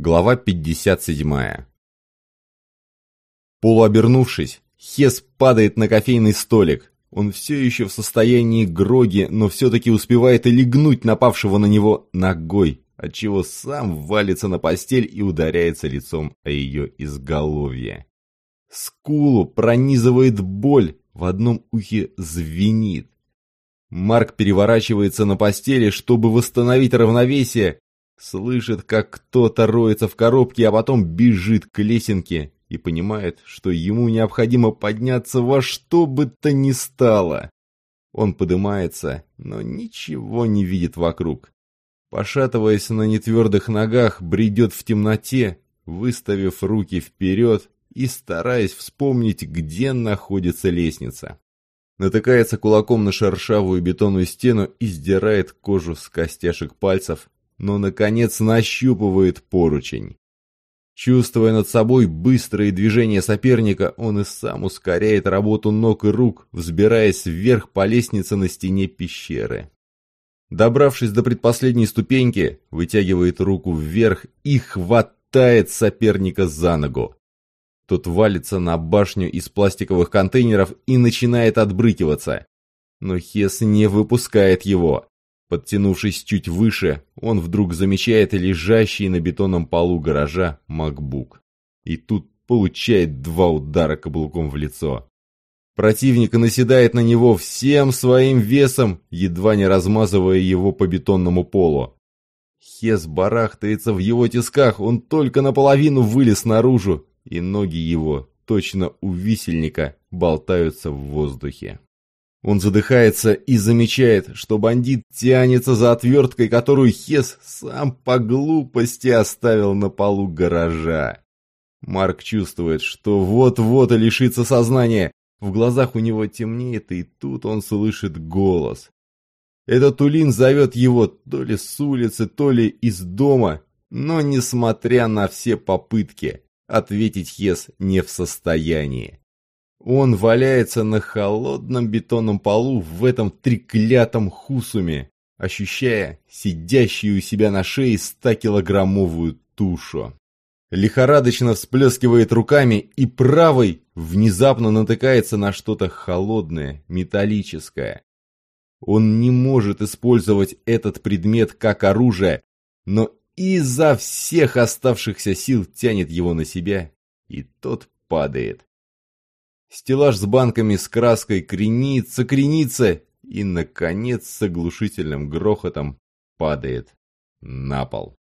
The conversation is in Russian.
Глава 57. Полуобернувшись, Хес падает на кофейный столик. Он все еще в состоянии гроги, но все-таки успевает и легнуть напавшего на него ногой, отчего сам валится на постель и ударяется лицом о ее изголовье. Скулу пронизывает боль, в одном ухе звенит. Марк переворачивается на постели, чтобы восстановить равновесие, Слышит, как кто-то роется в коробке, а потом бежит к лесенке и понимает, что ему необходимо подняться во что бы то ни стало. Он поднимается, но ничего не видит вокруг. Пошатываясь на нетвердых ногах, бредет в темноте, выставив руки вперед и стараясь вспомнить, где находится лестница. Натыкается кулаком на шершавую бетонную стену и сдирает кожу с костяшек пальцев, но, наконец, нащупывает поручень. Чувствуя над собой быстрые движения соперника, он и сам ускоряет работу ног и рук, взбираясь вверх по лестнице на стене пещеры. Добравшись до предпоследней ступеньки, вытягивает руку вверх и хватает соперника за ногу. Тот валится на башню из пластиковых контейнеров и начинает отбрыкиваться. Но Хес не выпускает его. Подтянувшись чуть выше, он вдруг замечает лежащий на бетонном полу гаража MacBook. И тут получает два удара каблуком в лицо. Противник наседает на него всем своим весом, едва не размазывая его по бетонному полу. Хес барахтается в его тисках, он только наполовину вылез наружу, и ноги его, точно у висельника, болтаются в воздухе. Он задыхается и замечает, что бандит тянется за отверткой, которую Хес сам по глупости оставил на полу гаража. Марк чувствует, что вот-вот лишится сознания. В глазах у него темнеет, и тут он слышит голос. Этот Тулин зовет его то ли с улицы, то ли из дома, но, несмотря на все попытки, ответить Хес не в состоянии. Он валяется на холодном бетонном полу в этом треклятом хусуме, ощущая сидящую у себя на шее стакилограммовую тушу. Лихорадочно всплескивает руками и правой внезапно натыкается на что-то холодное, металлическое. Он не может использовать этот предмет как оружие, но изо всех оставшихся сил тянет его на себя, и тот падает. Стеллаж с банками с краской кренится, кренится и, наконец, с оглушительным грохотом падает на пол.